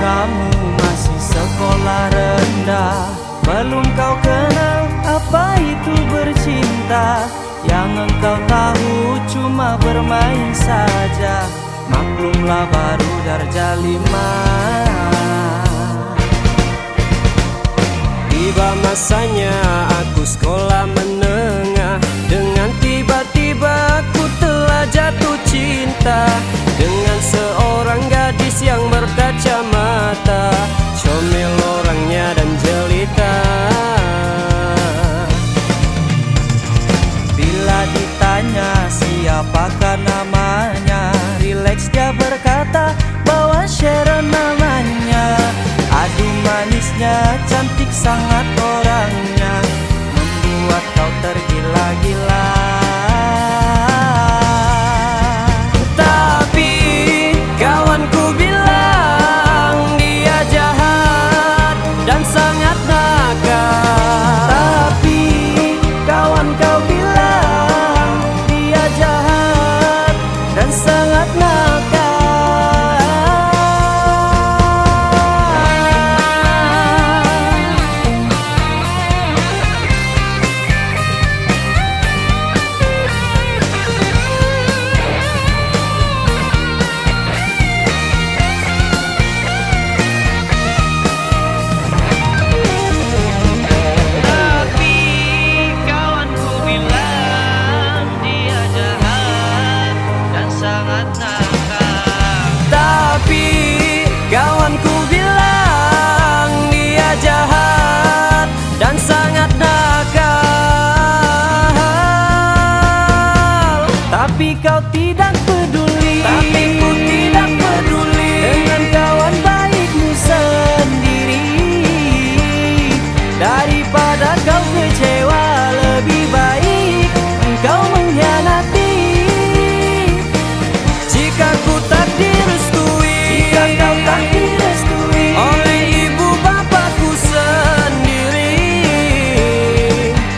kamu masih sekolah rendah. Belum kau kenal apa itu bercinta. Yang engkau tahu cuma bermain saja. Maklumlah baru darjah lima. Tiba masanya aku sekolah menengah. Dengan tiba-tiba aku telah jatuh cinta Cantik sangat orang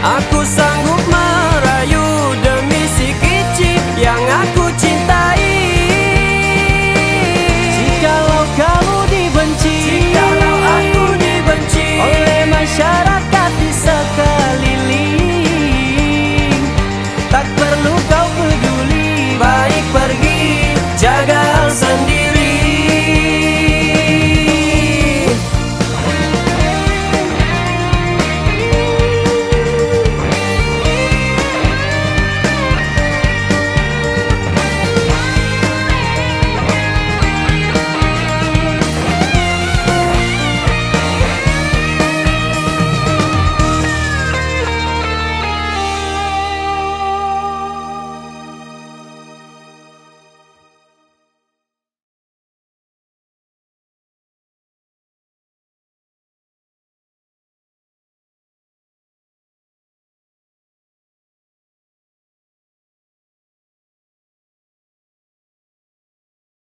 Aku sangat